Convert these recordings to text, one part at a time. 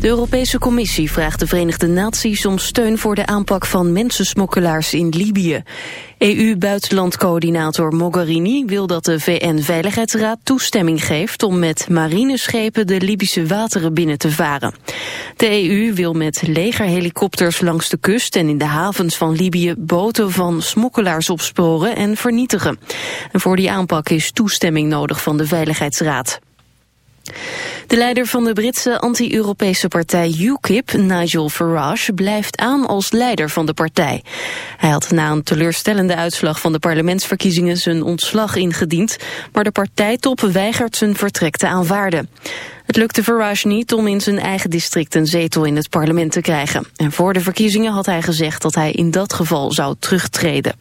De Europese Commissie vraagt de Verenigde Naties om steun voor de aanpak van mensensmokkelaars in Libië. EU-buitenlandcoördinator Mogherini wil dat de VN-veiligheidsraad toestemming geeft om met marineschepen de Libische wateren binnen te varen. De EU wil met legerhelikopters langs de kust en in de havens van Libië boten van smokkelaars opsporen en vernietigen. En voor die aanpak is toestemming nodig van de Veiligheidsraad. De leider van de Britse anti-Europese partij UKIP, Nigel Farage, blijft aan als leider van de partij. Hij had na een teleurstellende uitslag van de parlementsverkiezingen zijn ontslag ingediend, maar de partijtop weigert zijn vertrek te aanvaarden. Het lukte Farage niet om in zijn eigen district een zetel in het parlement te krijgen. En voor de verkiezingen had hij gezegd dat hij in dat geval zou terugtreden.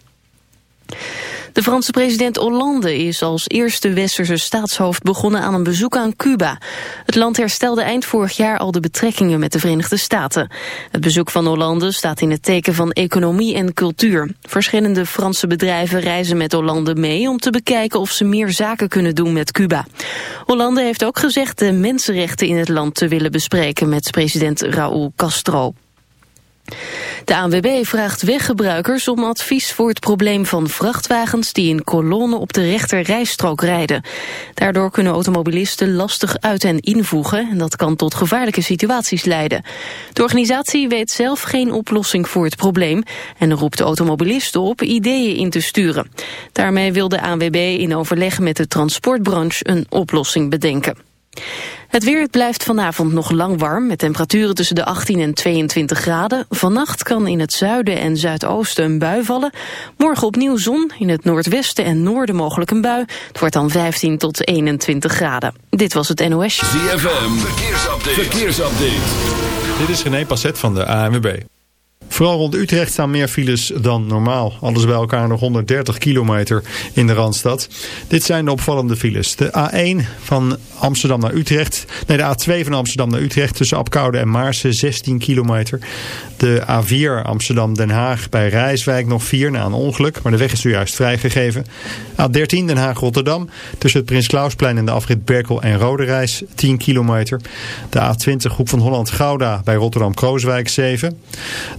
De Franse president Hollande is als eerste westerse staatshoofd begonnen aan een bezoek aan Cuba. Het land herstelde eind vorig jaar al de betrekkingen met de Verenigde Staten. Het bezoek van Hollande staat in het teken van economie en cultuur. Verschillende Franse bedrijven reizen met Hollande mee om te bekijken of ze meer zaken kunnen doen met Cuba. Hollande heeft ook gezegd de mensenrechten in het land te willen bespreken met president Raúl Castro. De ANWB vraagt weggebruikers om advies voor het probleem van vrachtwagens die in kolonnen op de rechter rijstrook rijden. Daardoor kunnen automobilisten lastig uit- en invoegen en dat kan tot gevaarlijke situaties leiden. De organisatie weet zelf geen oplossing voor het probleem en roept automobilisten op ideeën in te sturen. Daarmee wil de ANWB in overleg met de transportbranche een oplossing bedenken. Het weer blijft vanavond nog lang warm met temperaturen tussen de 18 en 22 graden. Vannacht kan in het zuiden en zuidoosten een bui vallen. Morgen opnieuw zon, in het noordwesten en noorden mogelijk een bui. Het wordt dan 15 tot 21 graden. Dit was het NOS. ZFM, verkeersupdate. verkeersupdate. Dit is René Passet van de ANWB. Vooral rond Utrecht staan meer files dan normaal. Alles bij elkaar nog 130 kilometer in de Randstad. Dit zijn de opvallende files. De A1 van Amsterdam naar Utrecht. Nee, de A2 van Amsterdam naar Utrecht tussen Apkoude en Maarsen 16 kilometer. De A4 Amsterdam-Den Haag bij Rijswijk nog 4 na een ongeluk. Maar de weg is zojuist vrijgegeven. A13 Den Haag-Rotterdam tussen het Prins Klausplein en de afrit Berkel en Roderijs 10 kilometer. De A20 Groep van Holland-Gouda bij Rotterdam-Krooswijk 7.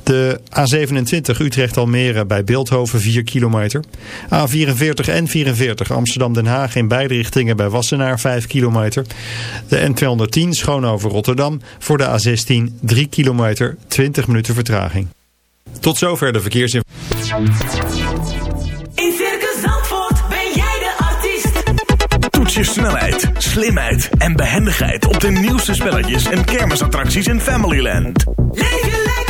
De A27 Utrecht-Almere bij Beeldhoven 4 kilometer. A44 en 44 Amsterdam-Den Haag in beide richtingen bij Wassenaar 5 kilometer. De N210 Schoonhoven-Rotterdam voor de A16 3 kilometer 20 minuten vertraging. Tot zover de verkeersinformatie. In Circus Zandvoort ben jij de artiest. Toets je snelheid, slimheid en behendigheid op de nieuwste spelletjes en kermisattracties in Familyland. Leef je lekker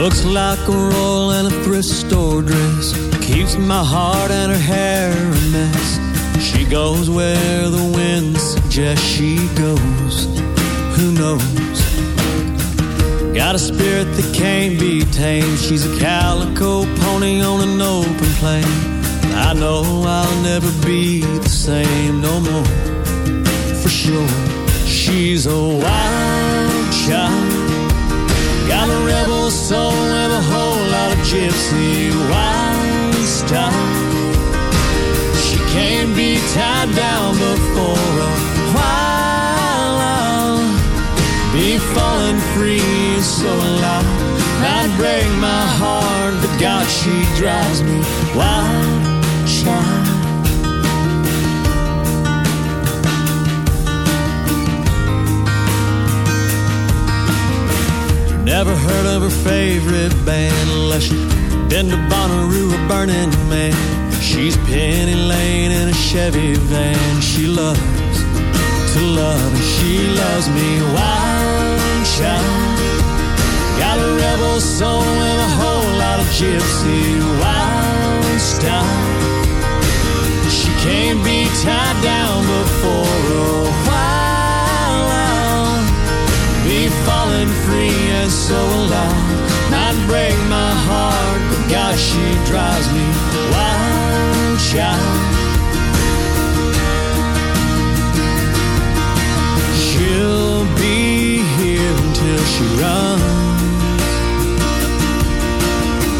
Looks like a roll in a thrift store dress. Keeps my heart and her hair a mess. She goes where the wind suggests she goes. Who knows? Got a spirit that can't be tamed. She's a calico pony on an open plain. I know I'll never be the same no more. For sure, she's a wild child. Got a rebel soul and a whole lot of gypsy wild style. She can't be tied down before a while. I'll be falling free so alive. Might break my heart, but God, she drives me wild, child. Never heard of her favorite band unless you've been to Bonnaroo or Burning Man. She's Penny Lane in a Chevy van. She loves to love and she loves me wild child. Got a rebel soul and a whole lot of gypsy wild style. She can't be tied down before a I'll falling free and so alive. Not break my heart, but God, she drives me wild, child. She'll be here until she runs.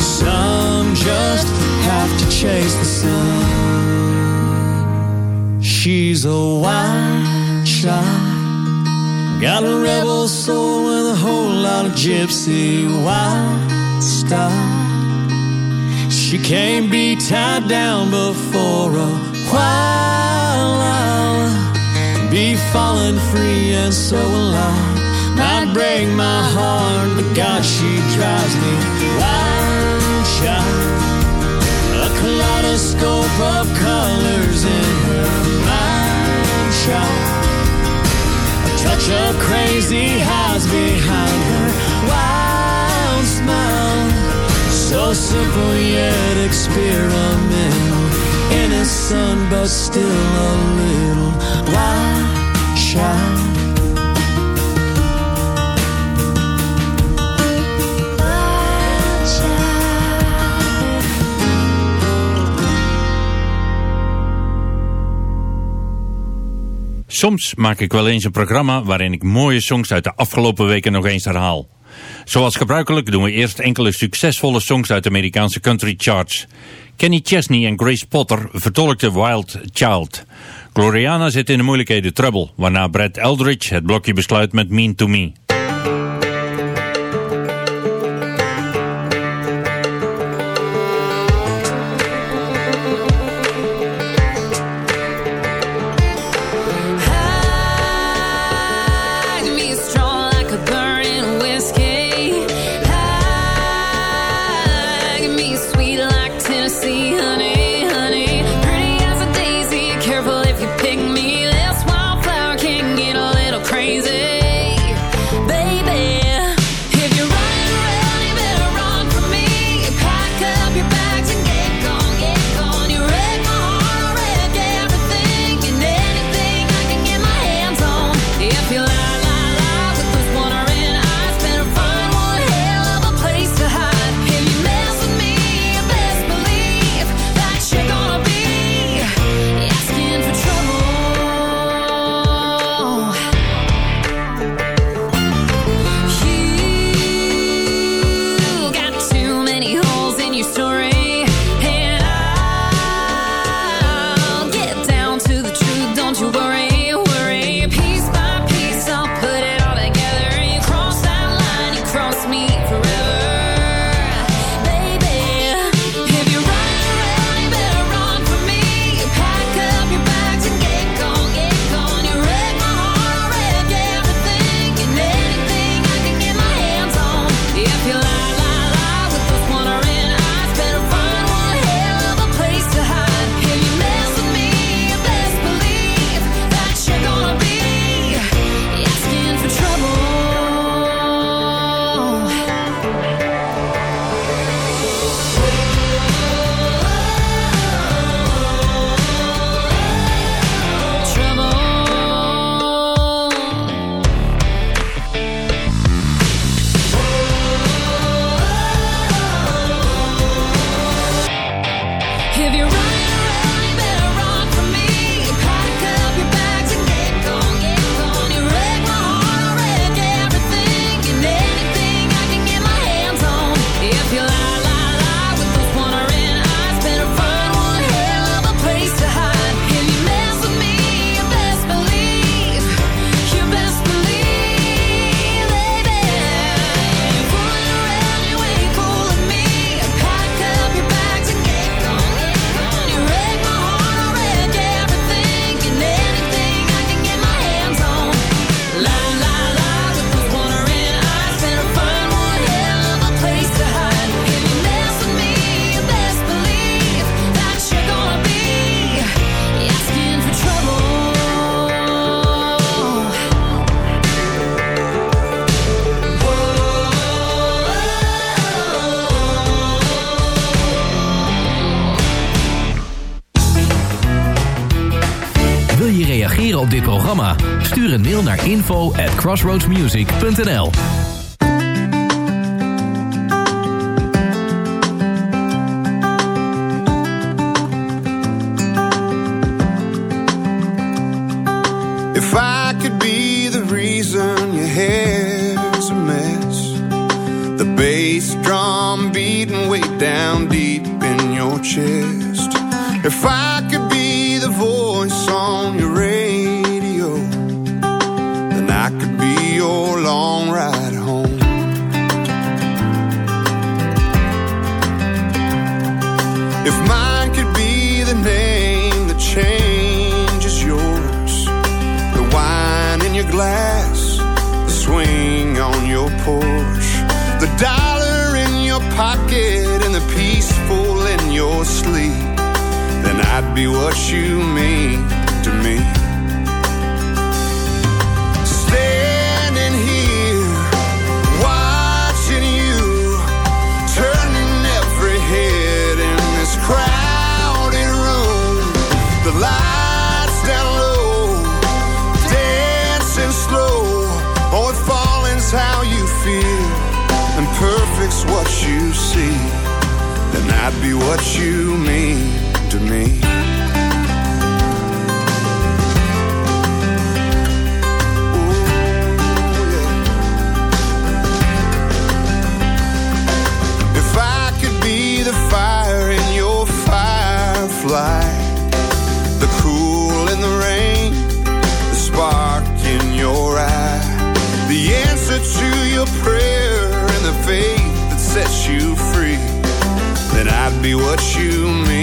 Some just have to chase the sun. She's a wild child. Got a rebel soul with a whole lot of gypsy wild style. She can't be tied down before a while. I'll be falling free and so alive. Might break my heart, but God, she drives me wild, child. A kaleidoscope of colors in her mind, child. A crazy highs behind her wild smile. So simple yet experimental. Innocent but still a little wild child. Soms maak ik wel eens een programma waarin ik mooie songs uit de afgelopen weken nog eens herhaal. Zoals gebruikelijk doen we eerst enkele succesvolle songs uit de Amerikaanse country charts. Kenny Chesney en Grace Potter vertolkten Wild Child. Gloriana zit in de moeilijkheden Trouble, waarna Brad Eldridge het blokje besluit met Mean to Me. Stuur een mail naar info at crossroadsmusic.nl If I could be the reason your hair's a mess, the bass drum beating way down deep in your chest. Your sleep, then I'd be what you mean I'd be what you mean to me. If I could be the fire in your firefly, the cool in the rain, the spark in your eye, the answer to your prayer, and the faith that sets you be what you mean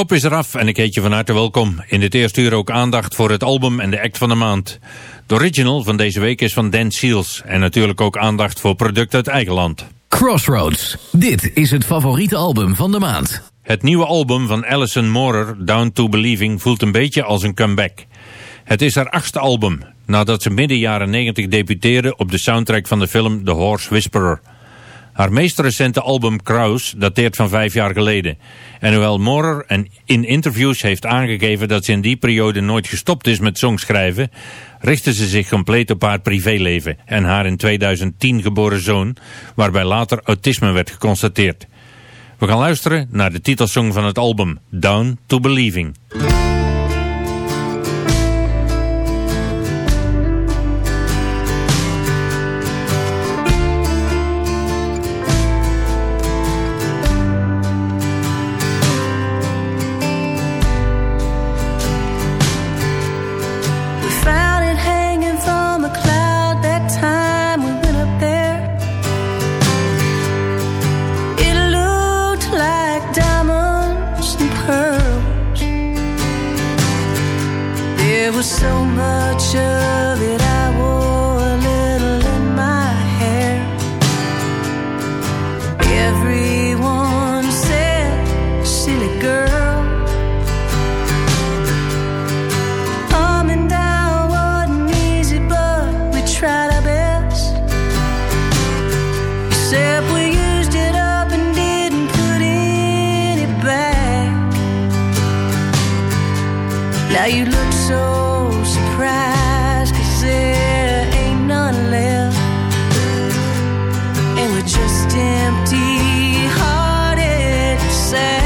kop is eraf en ik heet je van harte welkom. In dit eerste uur ook aandacht voor het album en de act van de maand. De original van deze week is van Dan Seals. En natuurlijk ook aandacht voor producten uit eigen land. Crossroads. Dit is het favoriete album van de maand. Het nieuwe album van Alison Moorer, Down to Believing, voelt een beetje als een comeback. Het is haar achtste album, nadat ze midden jaren 90 debuteerde op de soundtrack van de film The Horse Whisperer. Haar meest recente album Kraus dateert van vijf jaar geleden. En hoewel Moorer in interviews heeft aangegeven dat ze in die periode nooit gestopt is met songschrijven, richtte ze zich compleet op haar privéleven en haar in 2010 geboren zoon, waarbij later autisme werd geconstateerd. We gaan luisteren naar de titelsong van het album, Down to Believing. just empty hearted, sad.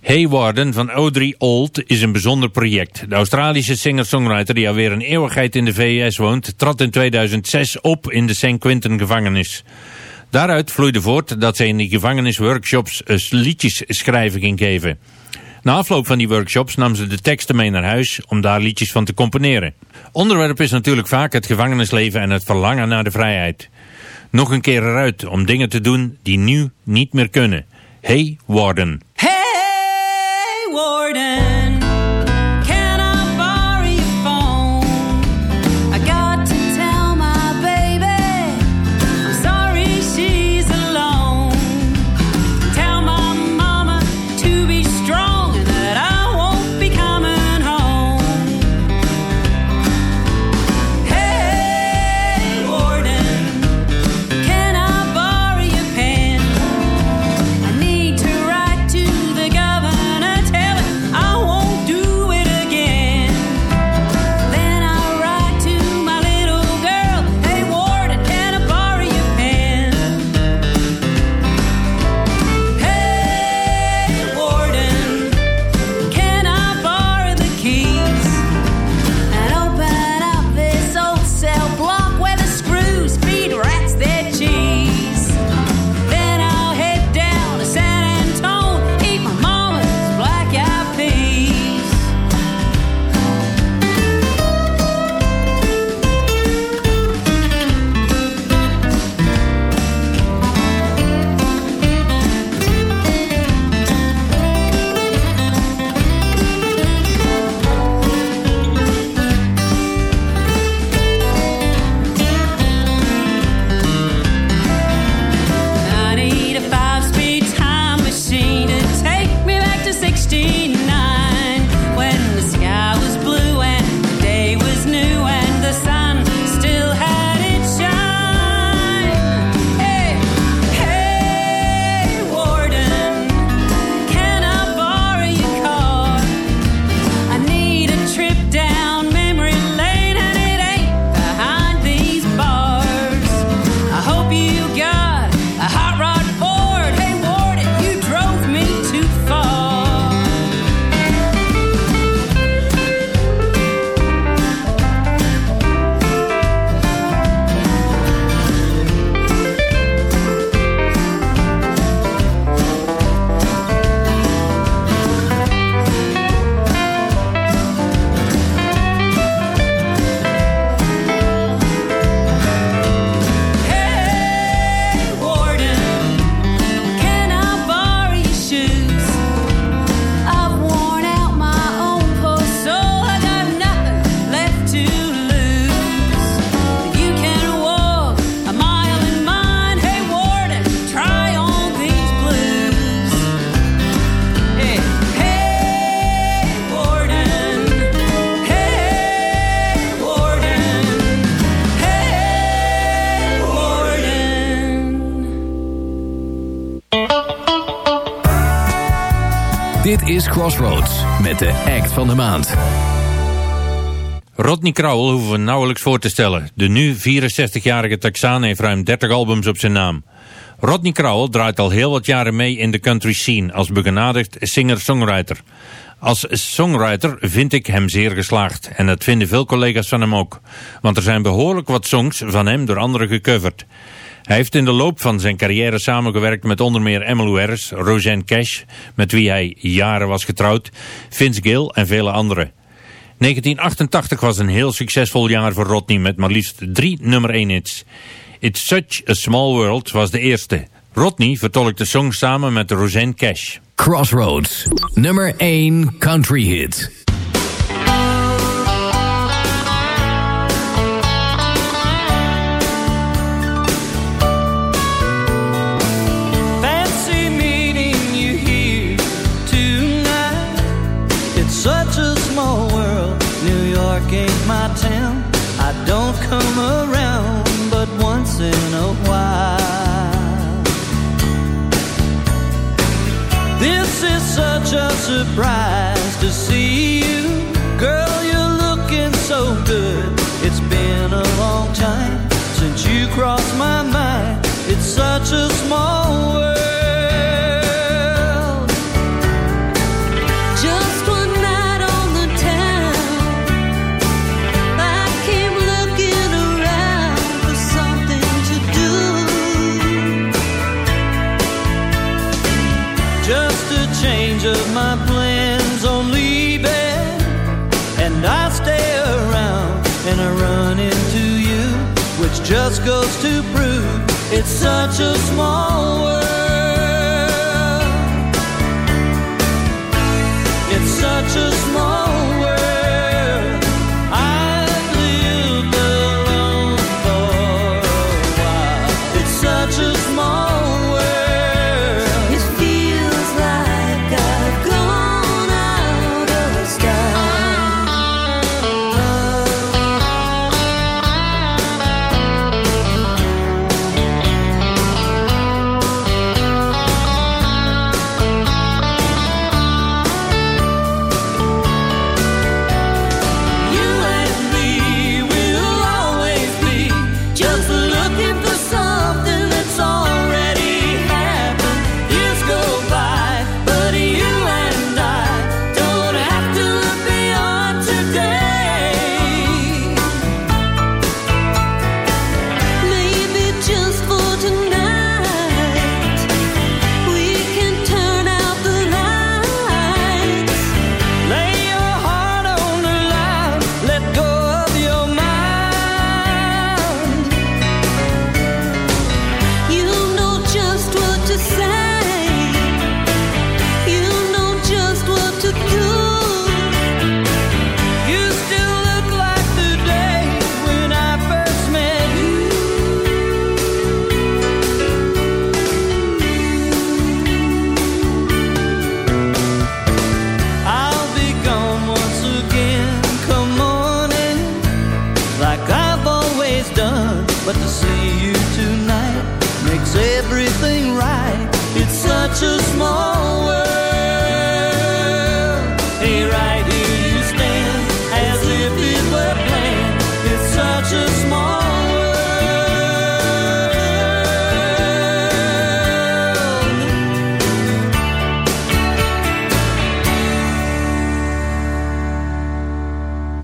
Hey Warden van Audrey Old is een bijzonder project. De Australische singer-songwriter die alweer een eeuwigheid in de VS woont... trad in 2006 op in de St. Quentin gevangenis. Daaruit vloeide voort dat zij in die gevangenisworkshops liedjes schrijven ging geven. Na afloop van die workshops nam ze de teksten mee naar huis om daar liedjes van te componeren. Onderwerp is natuurlijk vaak het gevangenisleven en het verlangen naar de vrijheid. Nog een keer eruit om dingen te doen die nu niet meer kunnen. Hey Warden. De act van de maand. Rodney Crowell hoeven we nauwelijks voor te stellen. De nu 64-jarige Texaan heeft ruim 30 albums op zijn naam. Rodney Crowell draait al heel wat jaren mee in de country scene als begenadigd singer-songwriter. Als songwriter vind ik hem zeer geslaagd en dat vinden veel collega's van hem ook. Want er zijn behoorlijk wat songs van hem door anderen gecoverd. Hij heeft in de loop van zijn carrière samengewerkt met onder meer Emmylou Harris, Roseanne Cash, met wie hij jaren was getrouwd, Vince Gill en vele anderen. 1988 was een heel succesvol jaar voor Rodney met maar liefst drie nummer 1 hits. It's Such a Small World was de eerste. Rodney vertolkt de song samen met Roseanne Cash. Crossroads, nummer 1 country hit. Such a surprise just goes to prove it's such a small world.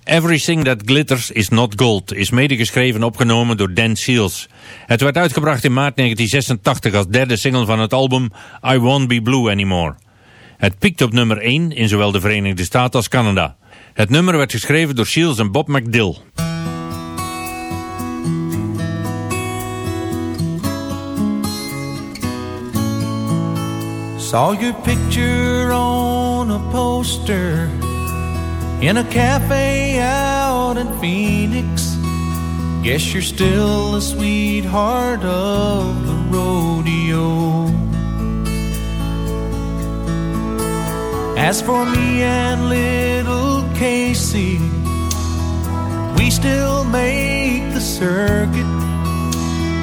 Everything That Glitters Is Not Gold is medegeschreven en opgenomen door Dan Seals. Het werd uitgebracht in maart 1986 als derde single van het album I Won't Be Blue Anymore. Het piekt op nummer 1 in zowel de Verenigde Staten als Canada. Het nummer werd geschreven door Seals en Bob McDill. Saw your picture on a poster in a cafe out in Phoenix. Guess you're still the sweetheart of the rodeo. As for me and little Casey, we still make the circuit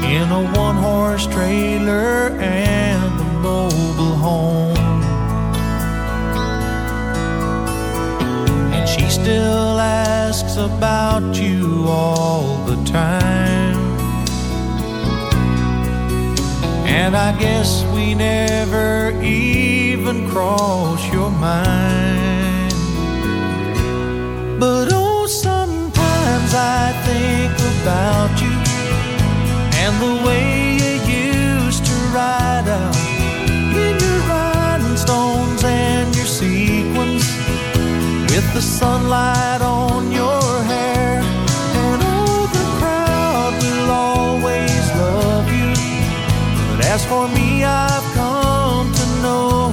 in a one horse trailer and a mobile home. Still asks about you all the time. And I guess we never even cross your mind. But oh, sometimes I think about you and the way you used to ride out in your rhinestones and your sequins with the sunlight on your hair. And oh, the crowd will always love you. But as for me, I've come to know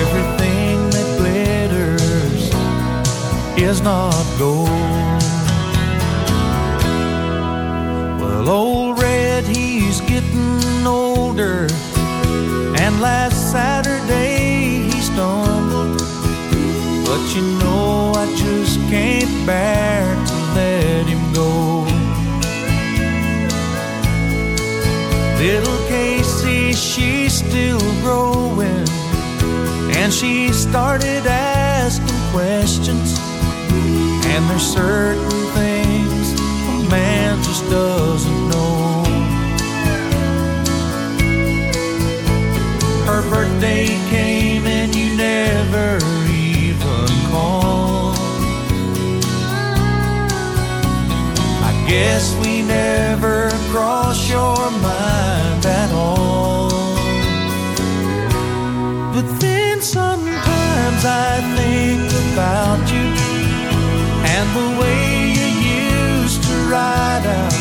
everything that glitters is not gold. Well, old Red, he's getting older. And last Saturday But you know, I just can't bear to let him go. Little Casey, she's still growing. And she started asking questions. And there's certain things a man just doesn't know. Her birthday guess we never cross your mind at all. But then sometimes I think about you and the way you used to ride out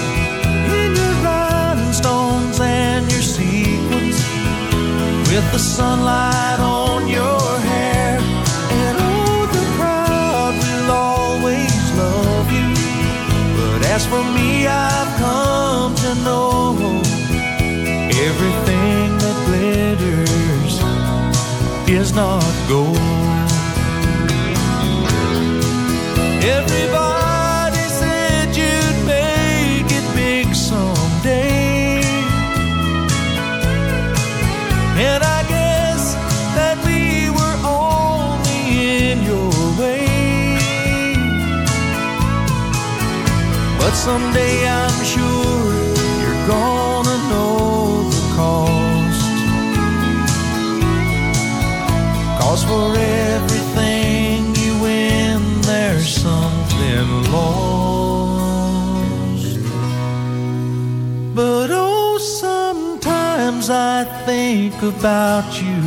in your rhinestones and your sequins with the sunlight on not gold. Everybody said you'd make it big someday. And I guess that we were only in your way. But someday I'm for everything you win, there's something lost. But oh, sometimes I think about you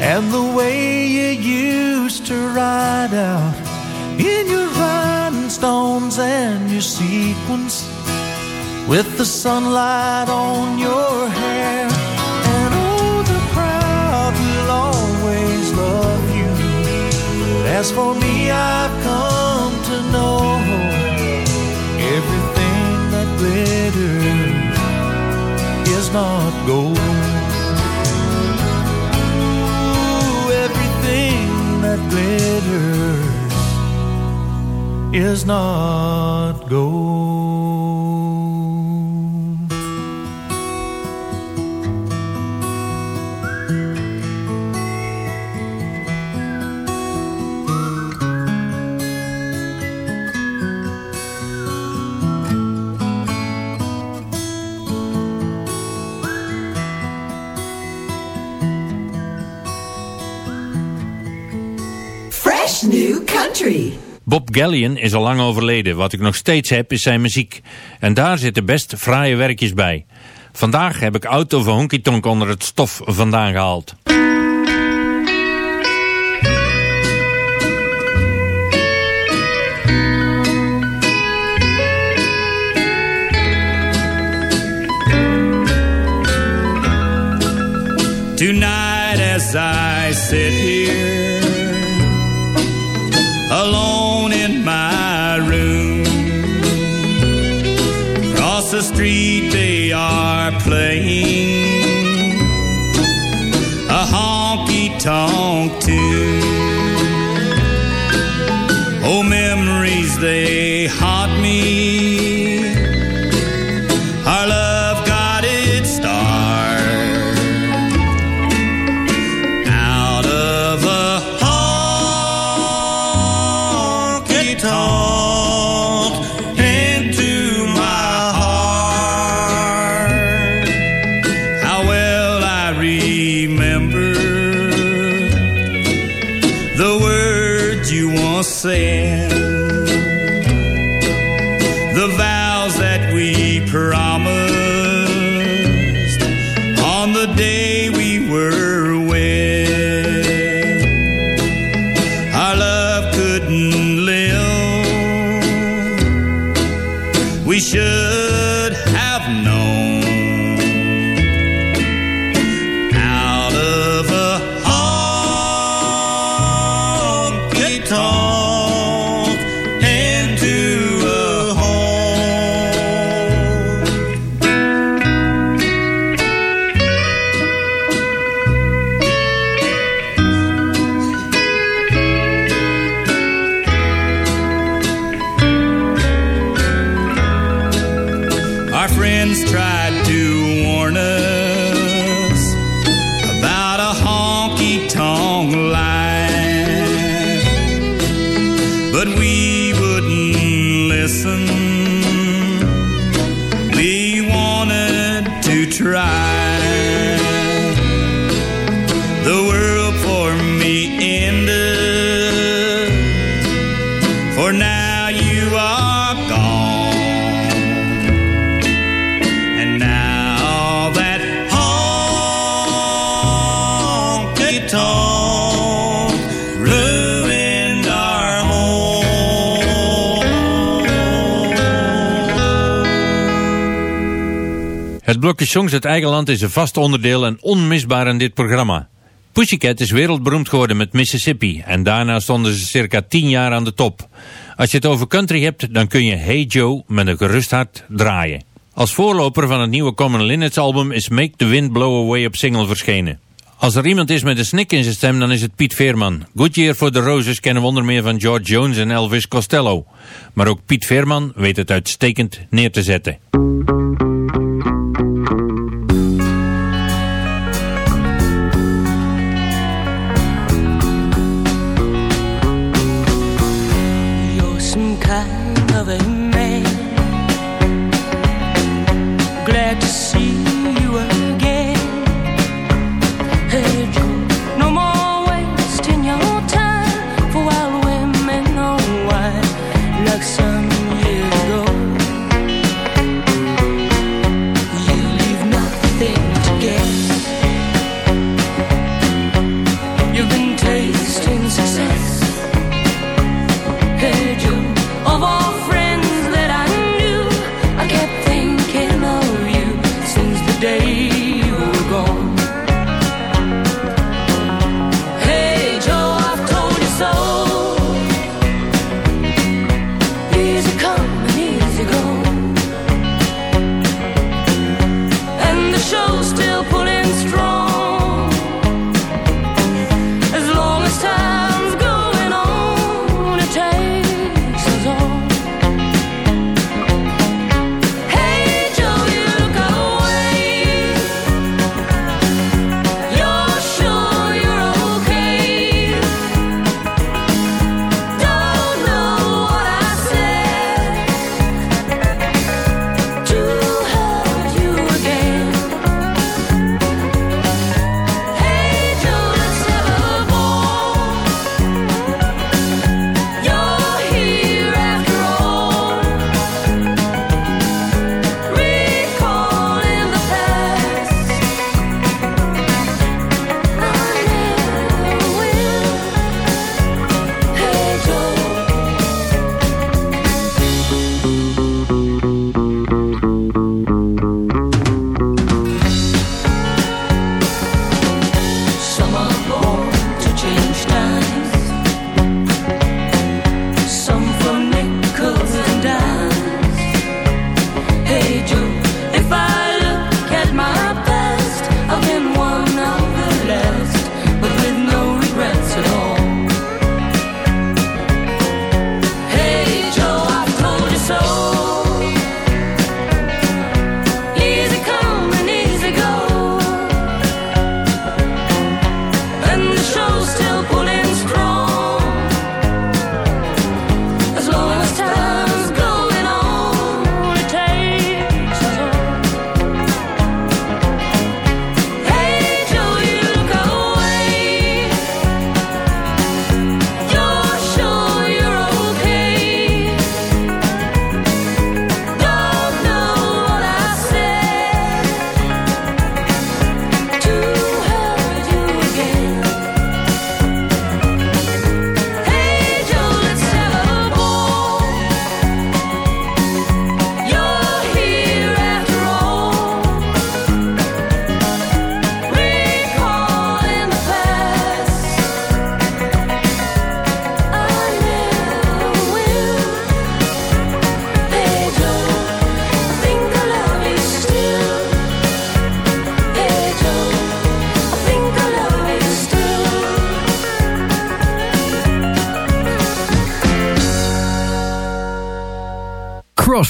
and the way you used to ride out in your rhinestones and your sequins with the sunlight on your hair. As for me, I've come to know everything that glitters is not gold. Ooh, everything that glitters is not gold. Country. Bob Gallion is al lang overleden. Wat ik nog steeds heb is zijn muziek. En daar zitten best fraaie werkjes bij. Vandaag heb ik Auto van Honky Tonk onder het stof vandaan gehaald. Tonight, as I sit here the street they are playing a honky tonk tune. Oh, memories they blokje songs uit eigen land is een vast onderdeel en onmisbaar in dit programma. Pussycat is wereldberoemd geworden met Mississippi en daarna stonden ze circa 10 jaar aan de top. Als je het over country hebt, dan kun je Hey Joe met een gerust hart draaien. Als voorloper van het nieuwe Common Linnets album is Make the Wind Blow Away op single verschenen. Als er iemand is met een snik in zijn stem, dan is het Piet Veerman. Good Year for the Roses kennen we onder meer van George Jones en Elvis Costello. Maar ook Piet Veerman weet het uitstekend neer te zetten.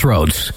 Crossroads.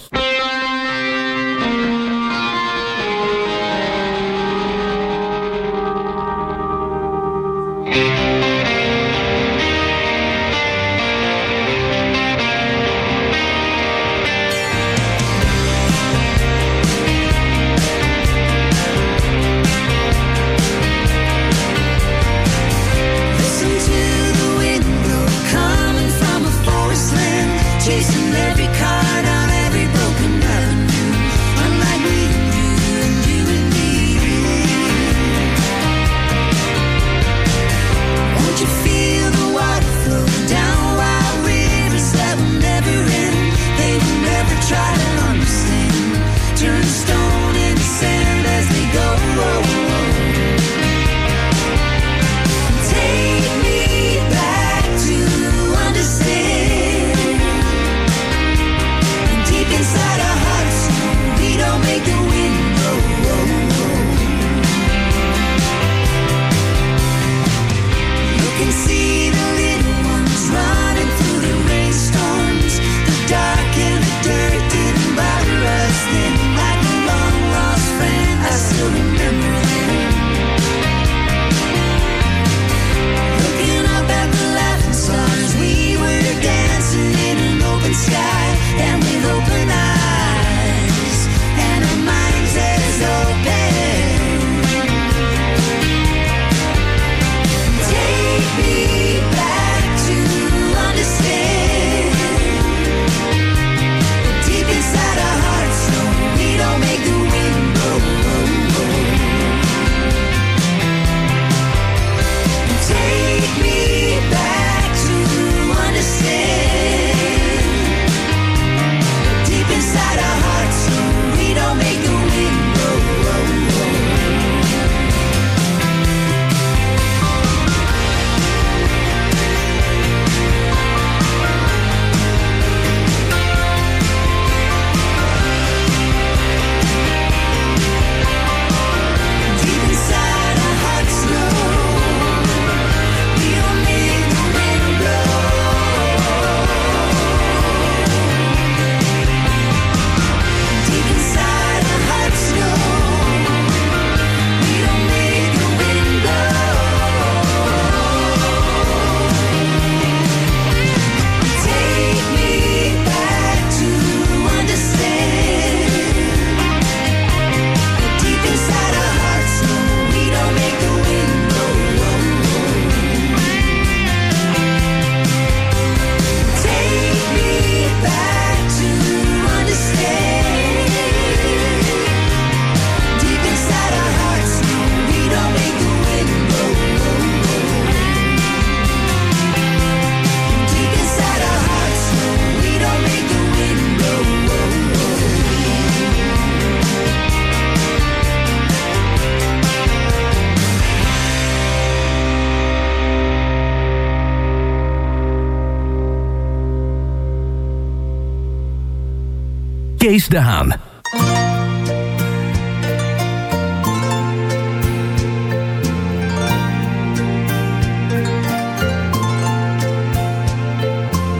De Haan.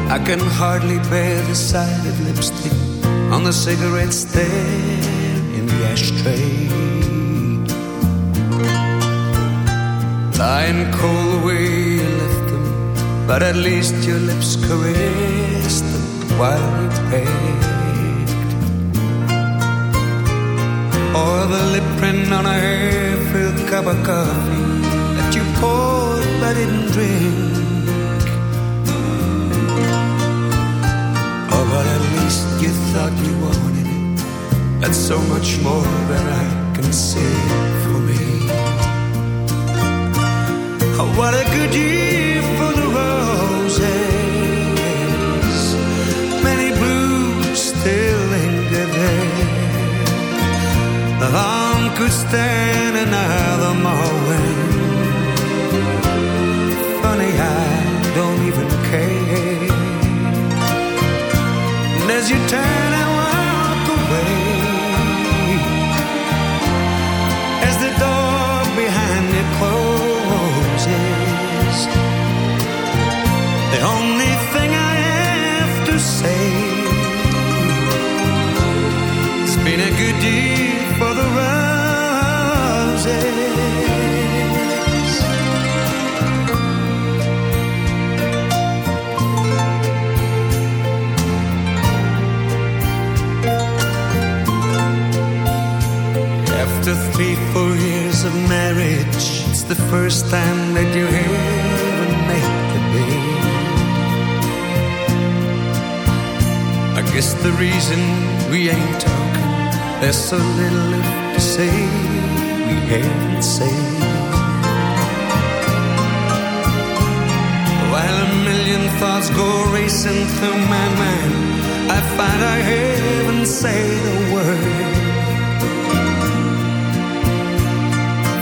I can hardly bear the sight of lipstick on the cigarette stand in the ashtray. Lying cold the way you left them, but at least your lips caressed them while you prayed. Or the lip print on a half-filled cup of coffee That you poured but didn't drink. Or but at least you thought you wanted it. That's so much more than I can say for me. Oh, what a good year. would stand another morning. Funny, I don't even care. And as you turn there's so little left to say we haven't said. While a million thoughts go racing through my mind, I find I haven't said a word.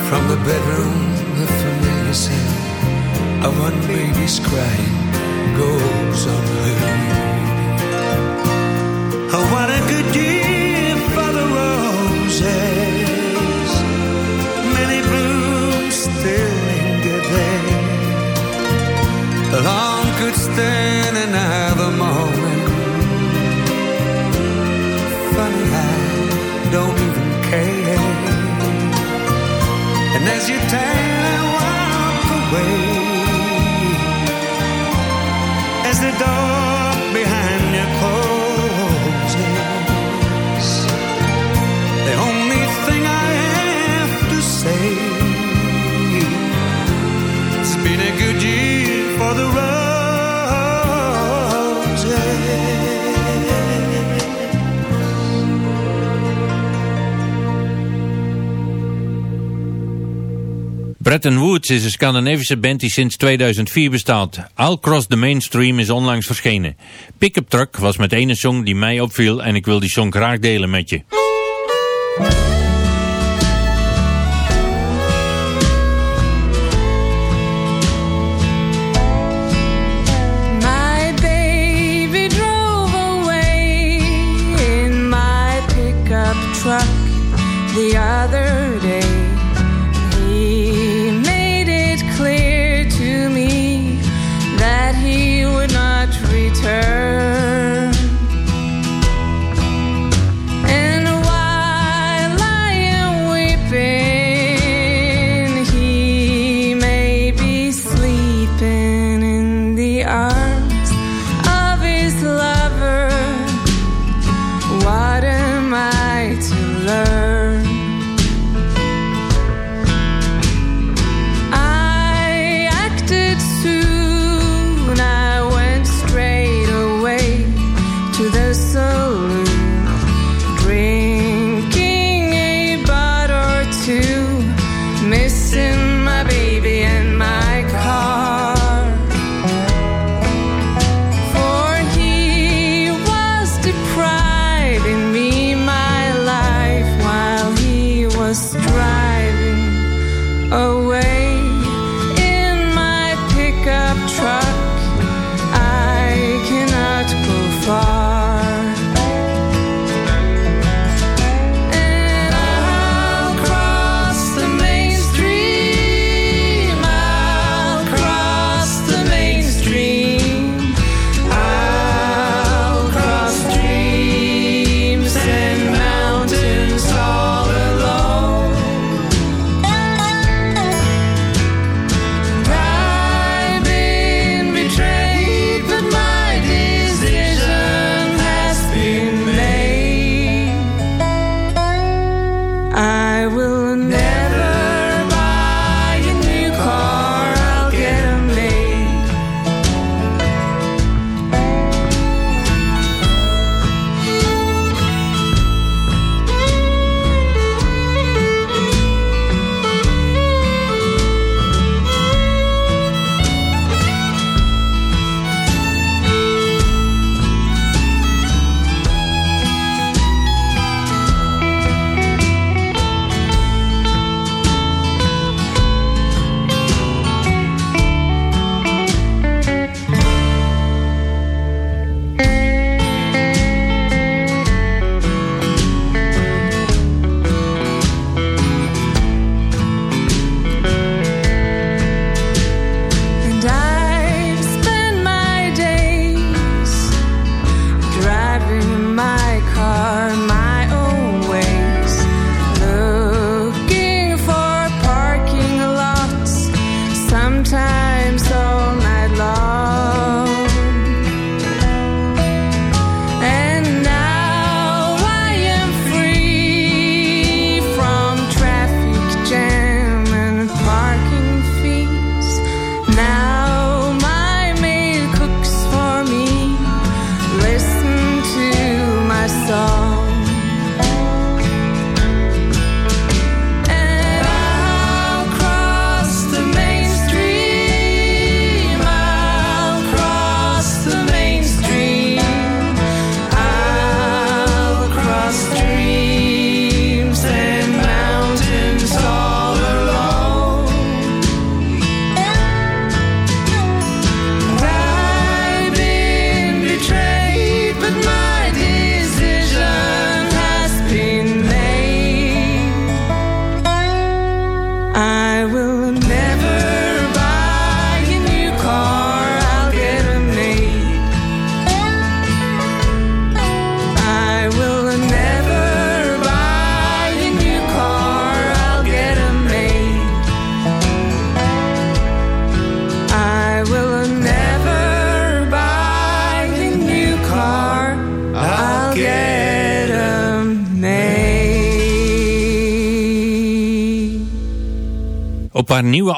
From the bedroom, the familiar sound of one baby's crying goes unheard. Oh, what a good year Stand another moment. Funny, I don't even care. And as you turn and walk away, as the door behind you closes, the only thing I have to say, it's been a good year for the roses. Bretton Woods is een Scandinavische band die sinds 2004 bestaat. I'll Cross the Mainstream is onlangs verschenen. Pickup Truck was met ene song die mij opviel en ik wil die song graag delen met je.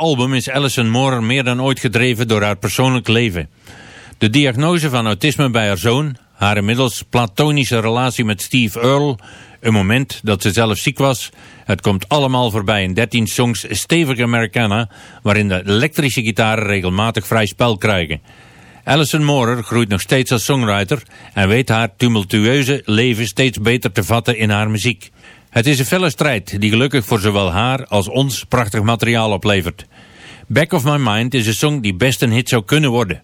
album is Alison Moore meer dan ooit gedreven door haar persoonlijk leven. De diagnose van autisme bij haar zoon, haar inmiddels platonische relatie met Steve Earle, een moment dat ze zelf ziek was, het komt allemaal voorbij in 13 songs stevige Americana, waarin de elektrische gitaren regelmatig vrij spel krijgen. Alison Moore groeit nog steeds als songwriter en weet haar tumultueuze leven steeds beter te vatten in haar muziek. Het is een felle strijd die gelukkig voor zowel haar als ons prachtig materiaal oplevert. Back of My Mind is een song die best een hit zou kunnen worden.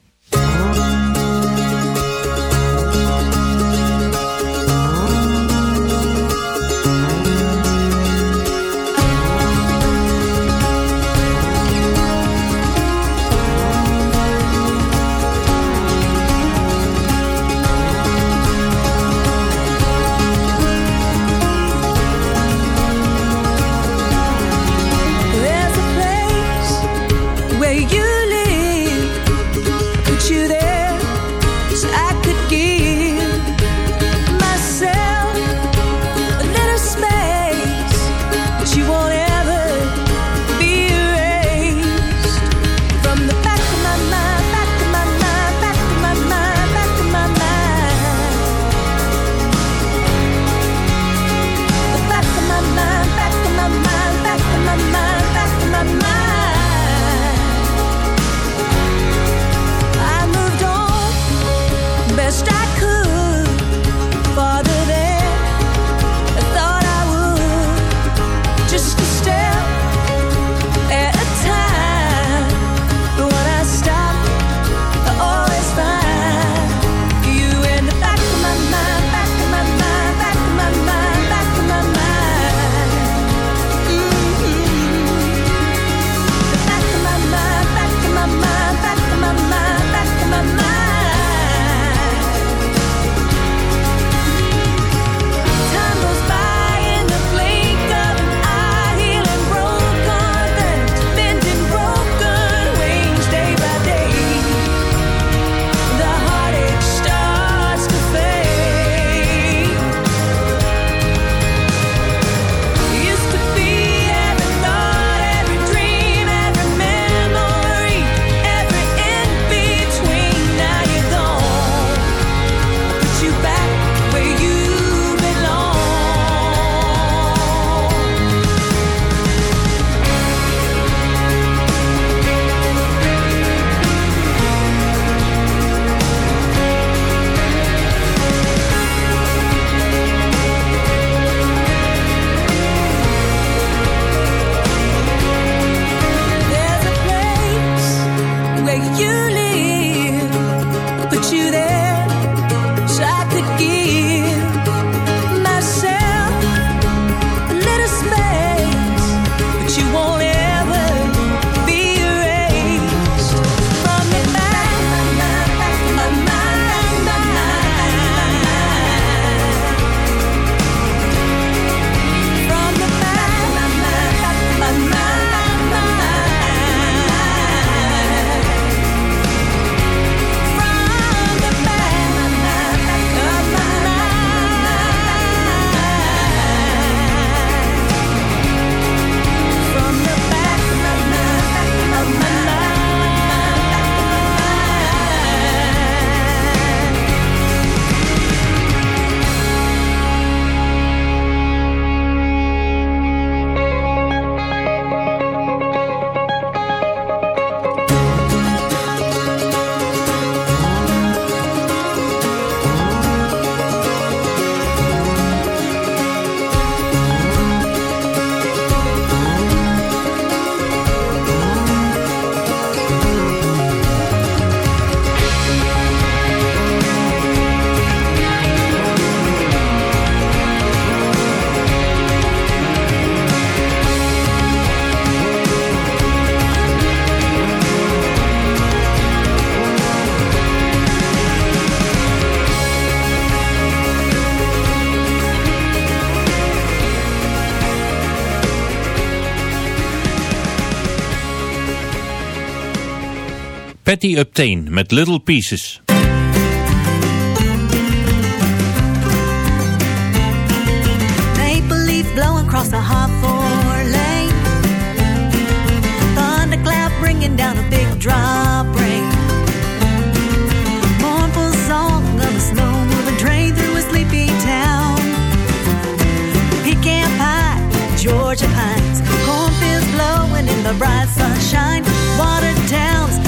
Patty Uptain met Little Pieces. Maple leaf blowing across a four-lane. Thundercloud bringing down a big drop rain. Mournful song of a snow moving train through a sleepy town. Pecan pie, Georgia pines. Cornfields blowing in the bright sunshine. Water towns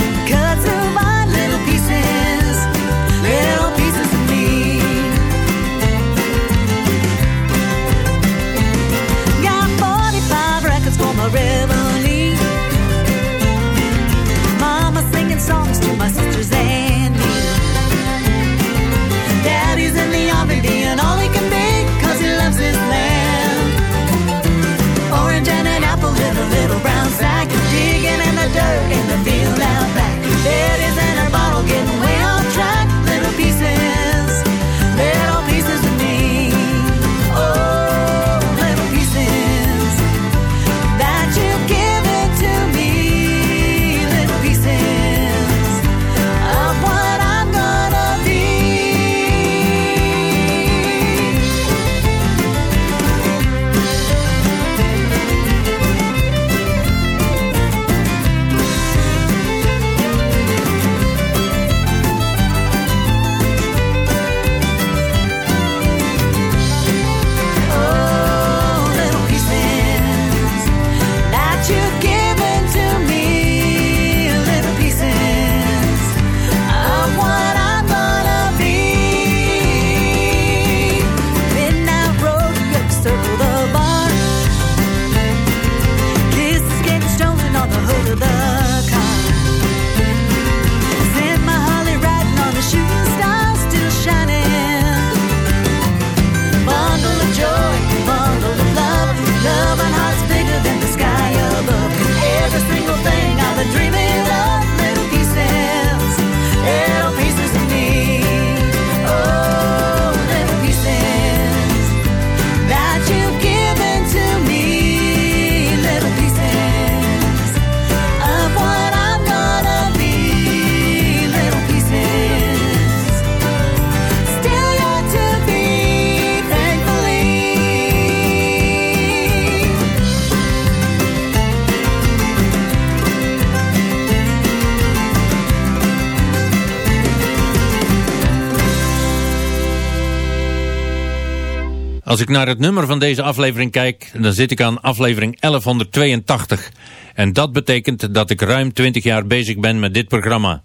Als ik naar het nummer van deze aflevering kijk, dan zit ik aan aflevering 1182. En dat betekent dat ik ruim 20 jaar bezig ben met dit programma.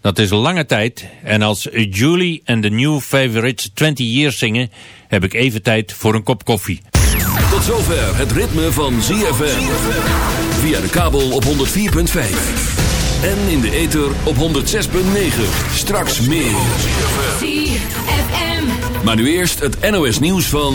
Dat is lange tijd en als Julie en de New Favorites 20 Years zingen, heb ik even tijd voor een kop koffie. Tot zover het ritme van ZFM. Via de kabel op 104.5. En in de ether op 106.9. Straks meer. ZFM. Maar nu eerst het NOS nieuws van...